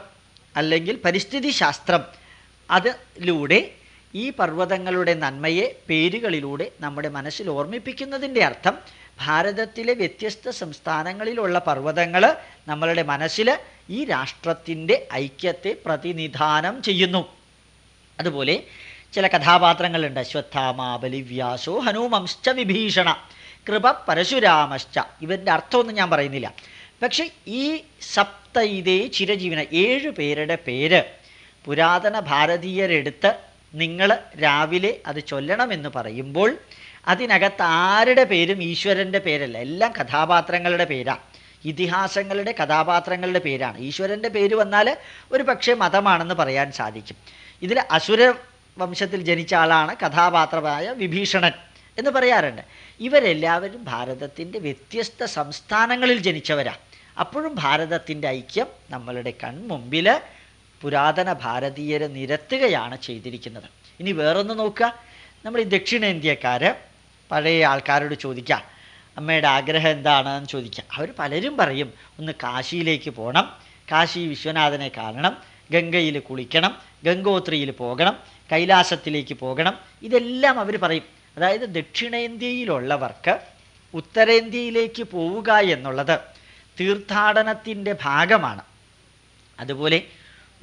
അല്ലെങ്കിൽ പരിസ്ഥിതി ശാസ്ത്രം അതിലൂടെ ഈ പർവതങ്ങളുടെ നന്മയെ പേരുകളിലൂടെ നമ്മുടെ മനസ്സിൽ ഓർമ്മിപ്പിക്കുന്നതിന്റെ അർത്ഥം ഭാരതത്തിലെ വ്യത്യസ്ത സംസ്ഥാനങ്ങളിലുള്ള പർവതങ്ങൾ നമ്മളുടെ മനസ്സിൽ ഈ രാഷ്ട്രത്തിന്റെ ഐക്യത്തെ പ്രതിനിധാനം ചെയ്യുന്നു. അതുപോലെ ചില കഥാപാത്രങ്ങളുണ്ട്. അശ്വത്ഥാമ ബലിവ്യാസോ ഹനുമംശ്ച വിഭീഷണ കൃപ പരശുരാമശ്ച. ഇവരുടെ അർത്ഥമൊന്നും ഞാൻ പറയുന്നില്ല. പക്ഷേ ഈ സപ്തൈതേ ചിരജീവന ഏഴ് പേരുടെ പേര് പുരാതന ഭാരതീയരെടുത്ത് നിങ്ങൾ രാവിലെ അത് ചൊല്ലണമെന്ന് പറയുമ്പോൾ അതിനകത്ത് ആരുടെ പേരും ഈശ്വരന്റെ പേരല്ല എല്ലാം കഥാപാത്രങ്ങളുടെ പേരാണ് ഇതിഹാസങ്ങളുടെ കഥാപാത്രങ്ങളുടെ പേരാണ്. ഈശ്വരന്റെ പേര് വന്നാൽ ഒരു പക്ഷേ മതമാണെന്ന് പറയാൻ സാധിക്കും. ഇതിൽ അസുര വംശത്തിൽ ജനിച്ച ആളാണ് കഥാപാത്രമായ വിഭീഷണൻ എന്ന് പറയാറുണ്ട്. ഇവരെല്ലാവരും ഭാരതത്തിന്റെ വ്യത്യസ്ത സംസ്ഥാനങ്ങളിൽ ജനിച്ചവരാണ് അപ്പോഴും ഭാരതത്തിന്റെ ഐക്യം നമ്മളുടെ കൺമുമ്പിൽ പുരാതന ഭാരതീയരെ നിരത്തുകയാണ് ചെയ്തിരിക്കുന്നത്. ഇനി വേറൊന്ന് നോക്കുക. നമ്മൾ ഈ ദക്ഷിണേന്ത്യക്കാർ പഴയ ആൾക്കാരോട് ചോദിക്കുക അമ്മയുടെ ആഗ്രഹം എന്താണെന്ന് ചോദിക്കുക. അവർ പലരും പറയും ഒന്ന് കാശിയിലേക്ക് പോകണം കാശി വിശ്വനാഥനെ കാണണം. ഗംഗയിൽ കുളിക്കണം. ഗംഗോത്രിയിൽ പോകണം. കൈലാസത്തിലേക്ക് പോകണം. ഇതെല്ലാം അവർ പറയും. അതായത് ദക്ഷിണേന്ത്യയിലുള്ളവർക്ക് ഉത്തരേന്ത്യയിലേക്ക് പോവുക എന്നുള്ളത് തീർത്ഥാടനത്തിന്റെ ഭാഗമാണ്. അതുപോലെ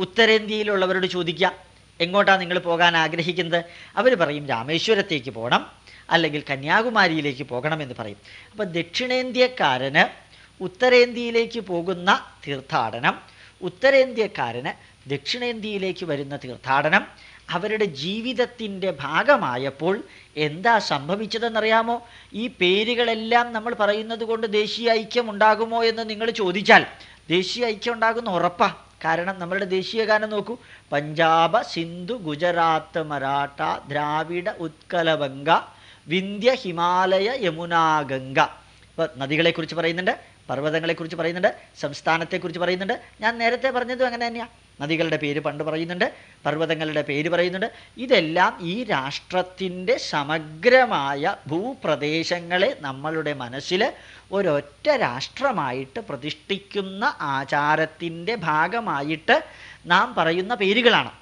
ഉത്തരേന്ത്യയിലുള്ളവരോട് ചോദിക്കുക എങ്ങോട്ടാണ് നിങ്ങൾ പോകാൻ ആഗ്രഹിക്കുന്നത്? അവർ പറയും രാമേശ്വരത്തേക്ക് പോകണം അല്ലെങ്കിൽ കന്യാകുമാരിയിലേക്ക് പോകണമെന്ന് പറയും. അപ്പോൾ ദക്ഷിണേന്ത്യക്കാരന് ഉത്തരേന്ത്യയിലേക്ക് പോകുന്ന തീർത്ഥാടനം ഉത്തരേന്ത്യക്കാരന് ദക്ഷിണേന്ത്യയിലേക്ക് വരുന്ന തീർത്ഥാടനം അവരുടെ ജീവിതത്തിന്റെ ഭാഗമായപ്പോൾ എന്താ സംഭവിച്ചതെന്നറിയാമോ? ഈ പേരുകളെല്ലാം നമ്മൾ പറയുന്നത് കൊണ്ട് ദേശീയ ഐക്യം ഉണ്ടാകുമോ എന്ന് നിങ്ങൾ ചോദിച്ചാൽ ദേശീയ ഐക്യം ഉണ്ടാകുന്ന ഉറപ്പാണ് കാരണം നമ്മളുടെ ദേശീയ ഗാനം നോക്കൂ. പഞ്ചാബ് സിന്ധു ഗുജറാത്ത് മറാഠ ദ്രാവിഡ ഉത്കലബംഗ വിന്ധ്യ ഹിമാലയ യമുനാ ഗംഗ. ഇപ്പോൾ നദികളെക്കുറിച്ച് പറയുന്നുണ്ട് പർവതങ്ങളെക്കുറിച്ച് പറയുന്നുണ്ട് സംസ്ഥാനത്തെക്കുറിച്ച് പറയുന്നുണ്ട്. ഞാൻ നേരത്തെ പറഞ്ഞതും അങ്ങനെ തന്നെയാണ് നദികളുടെ പേര് പണ്ട് പറയുന്നുണ്ട് പർവതങ്ങളുടെ പേര് പറയുന്നുണ്ട്. ഇതെല്ലാം ഈ രാഷ്ട്രത്തിന്റെ സമഗ്രമായ ഭൂപ്രദേശങ്ങളെ നമ്മളുടെ മനസ്സിൽ ഒരൊറ്റ രാഷ്ട്രമായിട്ട് പ്രതിഷ്ഠിക്കുന്ന ആചാരത്തിന്റെ ഭാഗമായിട്ട് നാം പറയുന്ന പേരുകളാണ്.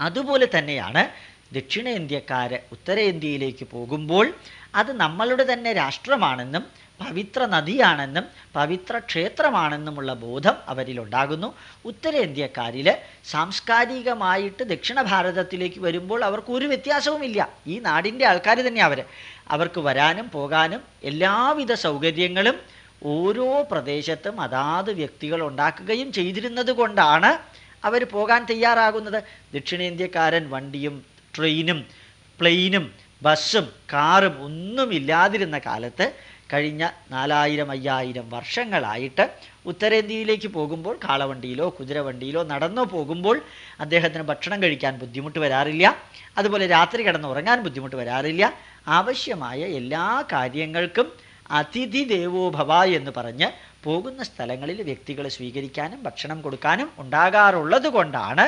അതുപോലെ തന്നെയാണ് ദക്ഷിണേന്ത്യക്കാർ ഉത്തരേന്ത്യയിലേക്ക് പോകുമ്പോൾ അത് നമ്മളുടെ തന്നെ രാഷ്ട്രമാണെന്നും പവിത്ര നദിയാണെന്നും പവിത്ര ക്ഷേത്രമാണെന്നുമുള്ള ബോധം അവരിലുണ്ടാകുന്നു. ഉത്തരേന്ത്യക്കാരിൽ സാംസ്കാരികമായിട്ട് ദക്ഷിണ ഭാരതത്തിലേക്ക് വരുമ്പോൾ അവർക്ക് ഒരു വ്യത്യാസവുമില്ല. ഈ നാടിന്റെ ആൾക്കാർ തന്നെ അവർ അവർക്ക് വരാനും പോകാനും എല്ലാവിധ സൗകര്യങ്ങളും ഓരോ പ്രദേശത്തും അതാത് വ്യക്തികൾ ഉണ്ടാക്കുകയും ചെയ്തിരുന്നത് കൊണ്ടാണ് അവർ പോകാൻ തയ്യാറാകുന്നത്. ദക്ഷിണേന്ത്യക്കാരൻ വണ്ടിയും ട്രെയിനും പ്ലെയിനും ബസ്സും കാറും ഒന്നുമില്ലാതിരുന്ന കാലത്ത് കഴിഞ്ഞ നാലായിരം അയ്യായിരം വർഷങ്ങളായിട്ട് ഉത്തരേന്ത്യയിലേക്ക് പോകുമ്പോൾ കാളവണ്ടിയിലോ കുതിരവണ്ടിയിലോ നടന്നോ പോകുമ്പോൾ അദ്ദേഹത്തിന് ഭക്ഷണം കഴിക്കാൻ ബുദ്ധിമുട്ട് വരാറില്ല. അതുപോലെ രാത്രി കിടന്ന് ഉറങ്ങാൻ ബുദ്ധിമുട്ട് വരാറില്ല. ആവശ്യമായ എല്ലാ കാര്യങ്ങൾക്കും അതിഥി ദേവോ ഭവ എന്ന് പറഞ്ഞ് പോകുന്ന സ്ഥലങ്ങളിൽ വ്യക്തികളെ സ്വീകരിക്കാനും ഭക്ഷണം കൊടുക്കാനും ഉണ്ടാകാറുള്ളത് കൊണ്ടാണ്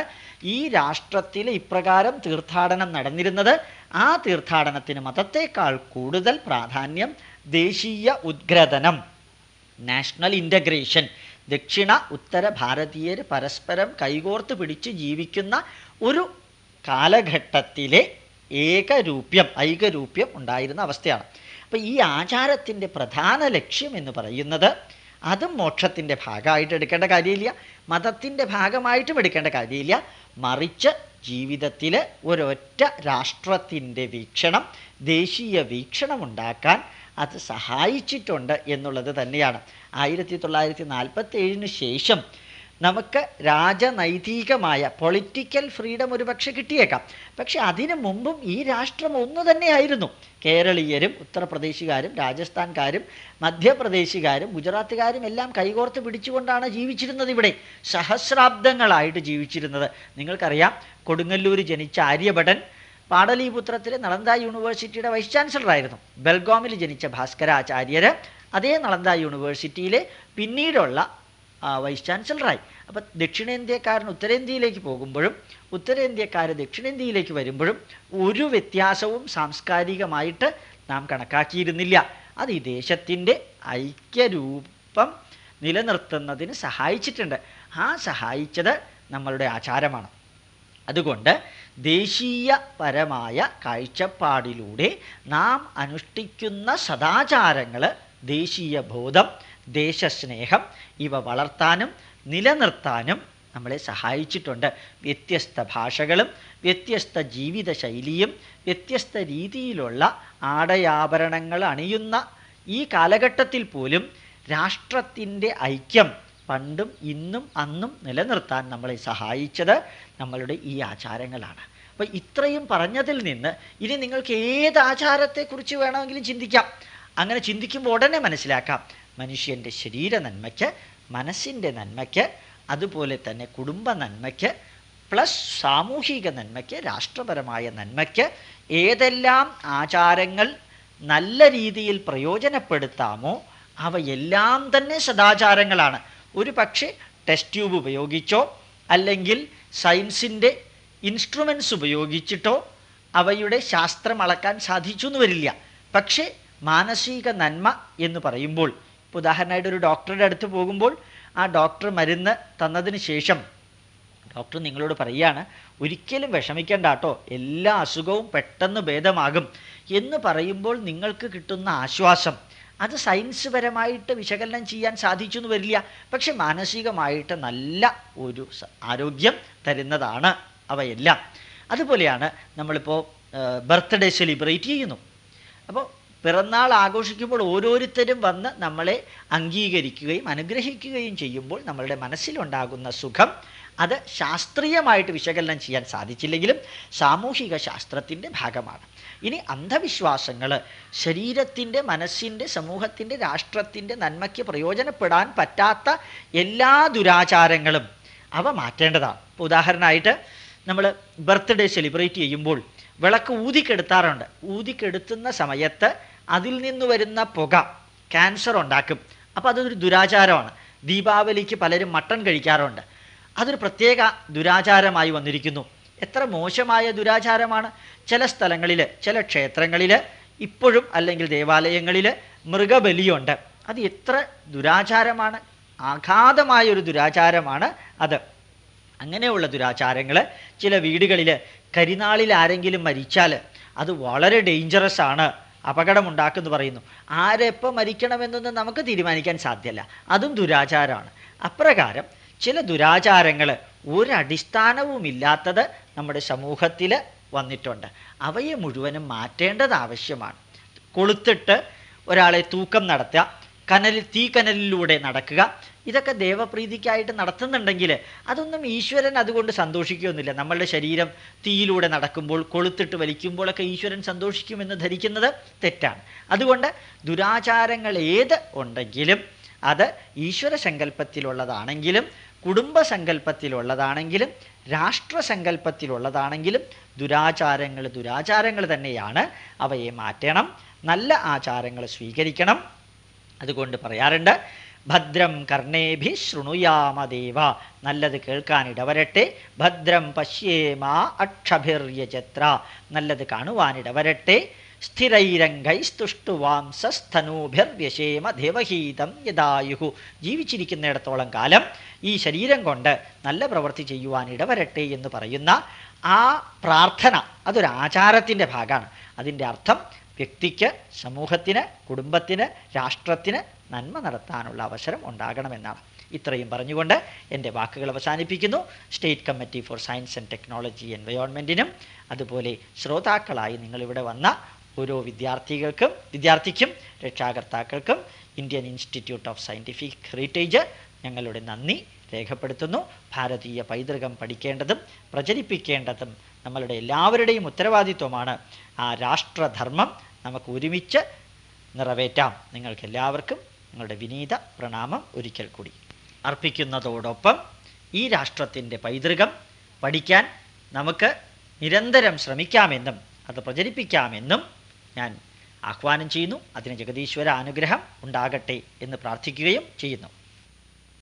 ഈ രാഷ്ട്രത്തിൽ ഇപ്രകാരം തീർത്ഥാടനം നടന്നിരുന്നത്. ആ തീർത്ഥാടനത്തിന് മതത്തേക്കാൾ കൂടുതൽ പ്രാധാന്യം ദേശീയ ഉദ്ഗ്രഥനം നാഷണൽ ഇന്റഗ്രേഷൻ ദക്ഷിണ ഉത്തര ഭാരതീയർ പരസ്പരം കൈകോർത്ത് പിടിച്ച് ജീവിക്കുന്ന ഒരു കാലഘട്ടത്തിലെ ഏകരൂപ്യം ഐകരൂപ്യം ഉണ്ടായിരുന്ന അവസ്ഥയാണ്. അപ്പം ഈ ആചാരത്തിന്റെ പ്രധാന ലക്ഷ്യം എന്ന് പറയുന്നത് അതും മോക്ഷത്തിന്റെ ഭാഗമായിട്ട് എടുക്കേണ്ട കാര്യമില്ല. മതത്തിന്റെ ഭാഗമായിട്ടും എടുക്കേണ്ട കാര്യമില്ല. മറിച്ച് ജീവിതത്തിൽ ഒരൊറ്റ രാഷ്ട്രത്തിന്റെ വീക്ഷണം ദേശീയ വീക്ഷണം ഉണ്ടാക്കാൻ അത് സഹായിച്ചിട്ടുണ്ട് എന്നുള്ളത് തന്നെയാണ്. ആയിരത്തി തൊള്ളായിരത്തി നാൽപ്പത്തി ഏഴിന് ശേഷം നമുക്ക് രാജനൈതികമായ പൊളിറ്റിക്കൽ ഫ്രീഡം ഒരുപക്ഷെ കിട്ടിയേക്കാം. പക്ഷെ അതിനു മുമ്പും ഈ രാഷ്ട്രം ഒന്ന് തന്നെയായിരുന്നു. കേരളീയരും ഉത്തർപ്രദേശുകാരും രാജസ്ഥാൻകാരും മധ്യപ്രദേശുകാരും ഗുജറാത്തുകാരും എല്ലാം കൈകോർത്ത് പിടിച്ചുകൊണ്ടാണ് ജീവിച്ചിരുന്നത് ഇവിടെ. സഹസ്രാബ്ദങ്ങളായിട്ട് ജീവിച്ചിരുന്നത്. നിങ്ങൾക്കറിയാം കൊടുങ്ങല്ലൂർ ജനിച്ച ആര്യഭടൻ പാടലീപുത്രത്തിലെ നളന്ദ യൂണിവേഴ്സിറ്റിയുടെ വൈസ് ചാൻസലറായിരുന്നു. ബെൽഗോമിൽ ജനിച്ച ഭാസ്കരാചാര്യർ അതേ നളന്ദ യൂണിവേഴ്സിറ്റിയിലെ പിന്നീടുള്ള വൈസ് ചാൻസലറായി. അപ്പം ദക്ഷിണേന്ത്യക്കാരൻ ഉത്തരേന്ത്യയിലേക്ക് പോകുമ്പോഴും ഉത്തരേന്ത്യക്കാർ ദക്ഷിണേന്ത്യയിലേക്ക് വരുമ്പോഴും ഒരു വ്യത്യാസവും സാംസ്കാരികമായിട്ട് നാം കണക്കാക്കിയിരുന്നില്ല. അത് ഈ ദേശത്തിന്റെ ഐക്യരൂപം നിലനിർത്തുന്നതിന് സഹായിച്ചിട്ടുണ്ട്. ആ സഹായിച്ചത് നമ്മളുടെ ആചാരമാണ്. അതുകൊണ്ട് ദേശീയപരമായ കാഴ്ചപ്പാടിലൂടെ നാം അനുഷ്ഠിക്കുന്ന സദാചാരങ്ങൾ ദേശീയ ബോധം ദേശസ്നേഹം ഇവ വളർത്താനും നിലനിർത്താനും നമ്മളെ സഹായിച്ചിട്ടുണ്ട്. വ്യത്യസ്ത ഭാഷകളും വ്യത്യസ്ത ജീവിതശൈലിയും വ്യത്യസ്ത രീതിയിലുള്ള ആടയാഭരണങ്ങൾ അണിയുന്ന ഈ കാലഘട്ടത്തിൽ പോലും രാഷ്ട്രത്തിന്റെ ഐക്യം പണ്ടും ഇന്നും അന്നും നിലനിർത്താൻ നമ്മളെ സഹായിച്ചത് നമ്മളുടെ ഈ ആചാരങ്ങളാണ്. അപ്പോൾ ഇത്രയും പറഞ്ഞതിൽ നിന്ന് ഇനി നിങ്ങൾക്ക് ഏത് ആചാരത്തെക്കുറിച്ച് വേണമെങ്കിലും ചിന്തിക്കാം. അങ്ങനെ ചിന്തിക്കുമ്പോൾ ഉടനെ മനസ്സിലാക്കാം. മനുഷ്യന്റെ ശരീര നന്മയ്ക്ക് മനസ്സിന്റെ നന്മയ്ക്ക് അതുപോലെ തന്നെ കുടുംബ നന്മയ്ക്ക് പ്ലസ് സാമൂഹിക നന്മയ്ക്ക് രാഷ്ട്രപരമായ നന്മയ്ക്ക് ഏതെല്ലാം ആചാരങ്ങൾ നല്ല രീതിയിൽ പ്രയോജനപ്പെടുത്താമോ അവയെല്ലാം തന്നെ സദാചാരങ്ങളാണ്. ഒരു പക്ഷേ ടെസ്റ്റ് ട്യൂബ് ഉപയോഗിച്ചോ അല്ലെങ്കിൽ സയൻസിന്റെ ഇൻസ്ട്രുമെൻസ് ഉപയോഗിച്ചിട്ടോ അവയുടെ ശാസ്ത്രം അളക്കാൻ സാധിച്ചു എന്ന് വരില്ല. പക്ഷേ മാനസിക നന്മ എന്ന് പറയുമ്പോൾ ഇപ്പോൾ ഉദാഹരണമായിട്ട് ഒരു ഡോക്ടറുടെ അടുത്ത് പോകുമ്പോൾ ആ ഡോക്ടർ മരുന്ന് തന്നതിന് ശേഷം ഡോക്ടർ നിങ്ങളോട് പറയുകയാണ് ഒരിക്കലും വിഷമിക്കേണ്ട കേട്ടോ എല്ലാ അസുഖവും പെട്ടെന്ന് ഭേദമാകും എന്ന് പറയുമ്പോൾ നിങ്ങൾക്ക് കിട്ടുന്ന ആശ്വാസം അത് സയൻസ് പരമായിട്ട് വിശകലനം ചെയ്യാൻ സാധിച്ചു എന്ന് വരില്ല. പക്ഷെ മാനസികമായിട്ട് നല്ല ഒരു ആരോഗ്യം തരുന്നതാണ് അവയെല്ലാം. അതുപോലെയാണ് നമ്മളിപ്പോൾ ബർത്ത്ഡേ സെലിബ്രേറ്റ് ചെയ്യുന്നു. അപ്പോൾ പിറന്നാൾ ആഘോഷിക്കുമ്പോൾ ഓരോരുത്തരും വന്ന് നമ്മളെ അംഗീകരിക്കുകയും അനുഗ്രഹിക്കുകയും ചെയ്യുമ്പോൾ നമ്മളുടെ മനസ്സിലുണ്ടാകുന്ന സുഖം അത് ശാസ്ത്രീയമായിട്ട് വിശകലനം ചെയ്യാൻ സാധിച്ചില്ലെങ്കിലും സാമൂഹിക ശാസ്ത്രത്തിന്റെ ഭാഗമാണ്. ഇനി അന്ധവിശ്വാസങ്ങൾ ശരീരത്തിന്റെ മനസ്സിന്റെ സമൂഹത്തിന്റെ രാഷ്ട്രത്തിന്റെ നന്മയ്ക്ക് പ്രയോജനപ്പെടാൻ പറ്റാത്ത എല്ലാ ദുരാചാരങ്ങളും അവ മാറ്റേണ്ടതാണ് ഇപ്പോൾ ഉദാഹരണമായിട്ട് നമ്മൾ ബർത്ത്ഡേ സെലിബ്രേറ്റ് ചെയ്യുമ്പോൾ വിളക്ക് ഊതിക്കെടുത്താറുണ്ട്. ഊതിക്കെടുത്തുന്ന സമയത്ത് അതിൽ നിന്ന് വരുന്ന പുക ക്യാൻസർ ഉണ്ടാക്കും. അപ്പോൾ അതൊരു ദുരാചാരമാണ്. ദീപാവലിക്ക് പലരും മട്ടൺ കഴിക്കാറുണ്ട്. അതൊരു പ്രത്യേക ദുരാചാരമായി വന്നിരിക്കുന്നു. എത്ര മോശമായ ദുരാചാരമാണ്. ചില സ്ഥലങ്ങളിൽ ചില ക്ഷേത്രങ്ങളിൽ ഇപ്പോഴും അല്ലെങ്കിൽ ദേവാലയങ്ങളിൽ മൃഗബലിയുണ്ട്. അത് എത്ര ദുരാചാരമാണ്. ആഘാതമായ ഒരു ദുരാചാരമാണ് അത്. അങ്ങനെയുള്ള ദുരാചാരങ്ങൾ ചില വീടുകളിൽ കരിനാളിൽ ആരെങ്കിലും മരിച്ചാൽ അത് വളരെ ഡേഞ്ചറസ് ആണ്. അപകടമുണ്ടാക്കുന്നു പറയുന്നു. ആരെപ്പോൾ മരിക്കണമെന്നൊന്നും നമുക്ക് തീരുമാനിക്കാൻ സാധ്യമല്ല അതും ദുരാചാരമാണ്. അപ്രകാരം ചില ദുരാചാരങ്ങൾ ഒരടിസ്ഥാനവുമില്ലാത്തത് നമ്മുടെ സമൂഹത്തിൽ വന്നിട്ടുണ്ട്. അവയെ മുഴുവനും മാറ്റേണ്ടത് ആവശ്യമാണ്. കൊളുത്തിട്ട് ഒരാളെ തൂക്കം നടത്തുക കനലിൽ തീക്കനലിലൂടെ നടക്കുക ഇതൊക്കെ ദേവപ്രീതിക്കായിട്ട് നടത്തുന്നുണ്ടെങ്കിൽ അതൊന്നും ഈശ്വരൻ അതുകൊണ്ട് സന്തോഷിക്കുകയൊന്നുമില്ല നമ്മളുടെ ശരീരം തീയിലൂടെ നടക്കുമ്പോൾ കൊളുത്തിട്ട് വലിക്കുമ്പോഴൊക്കെ ഈശ്വരൻ സന്തോഷിക്കുമെന്ന് ധരിക്കുന്നത് തെറ്റാണ്. അതുകൊണ്ട് ദുരാചാരങ്ങൾ ഏത് ഉണ്ടെങ്കിലും അത് ഈശ്വര സങ്കല്പത്തിലുള്ളതാണെങ്കിലും കുടുംബസങ്കല്പത്തിലുള്ളതാണെങ്കിലും രാഷ്ട്രസങ്കല്പത്തിലുള്ളതാണെങ്കിലും ദുരാചാരങ്ങൾ ദുരാചാരങ്ങൾ തന്നെയാണ്. അവയെ മാറ്റണം നല്ല ആചാരങ്ങൾ സ്വീകരിക്കണം. അതുകൊണ്ട് പറയാറുണ്ട് ഭദ്രം കർണേഭി ശൃണുയാമദേവ നല്ലത് കേൾക്കാൻ ഇടവരട്ടെ. ഭദ്രം പശ്യേമ അക്ഷഭിര്യചത്ര നല്ലത് കാണുവാനിടവരട്ടെ സ്ഥിരൈരംഗൈസ്തുഷ്ടുവാംസസ്ഥനൂഭിർവ്യശേമ ദേവഹീതം യദായുഹു. ജീവിച്ചിരിക്കുന്നിടത്തോളം കാലം ഈ ശരീരം കൊണ്ട് നല്ല പ്രവൃത്തി ചെയ്യുവാൻ ഇടവരട്ടെ എന്ന് പറയുന്ന ആ പ്രാർത്ഥന അതൊരു ആചാരത്തിന്റെ ഭാഗമാണ്. അതിന്റെ അർത്ഥം വ്യക്തിക്ക് സമൂഹത്തിന് കുടുംബത്തിന് രാഷ്ട്രത്തിന് നന്മ നടത്താനുള്ള അവസരം ഉണ്ടാകണമെന്നാണ്. ഇത്രയും പറഞ്ഞുകൊണ്ട് എന്റെ വാക്കുകൾ അവസാനിപ്പിക്കുന്നു. State committee for science and technology എൻവയോൺമെന്റിനും അതുപോലെ ശ്രോതാക്കളായി നിങ്ങളിവിടെ വന്ന ഓരോ വിദ്യാർത്ഥികൾക്കും വിദ്യാർത്ഥിക്കും രക്ഷാകർത്താക്കൾക്കും Indian Institute of Scientific Heritage ഞങ്ങളുടെ നന്ദി രേഖപ്പെടുത്തുന്നു. ഭാരതീയ പൈതൃകം പഠിക്കേണ്ടതും പ്രചരിപ്പിക്കേണ്ടതും നമ്മളുടെ എല്ലാവരുടെയും ഉത്തരവാദിത്വമാണ് ആ രാഷ്ട്രധർമ്മം. നമുക്ക് ഒരുമിച്ച് നിറവേറ്റാം. നിങ്ങൾക്ക് എല്ലാവർക്കും നിങ്ങളുടെ വിനീത പ്രണാമം ഒരിക്കൽ കൂടി. അർപ്പിക്കുന്നതോടൊപ്പം ഈ രാഷ്ട്രത്തിന്റെ പൈതൃകം പഠിക്കാൻ നമുക്ക് നിരന്തരം ശ്രമിക്കാമെന്നും അത് പ്രചരിപ്പിക്കാമെന്നും ഞാൻ ആഹ്വാനം ചെയ്യുന്നു. അതിന് ജഗതീശ്വര അനുഗ്രഹം ഉണ്ടാകട്ടെ എന്ന് പ്രാർത്ഥിക്കുകയും ചെയ്യുന്നു.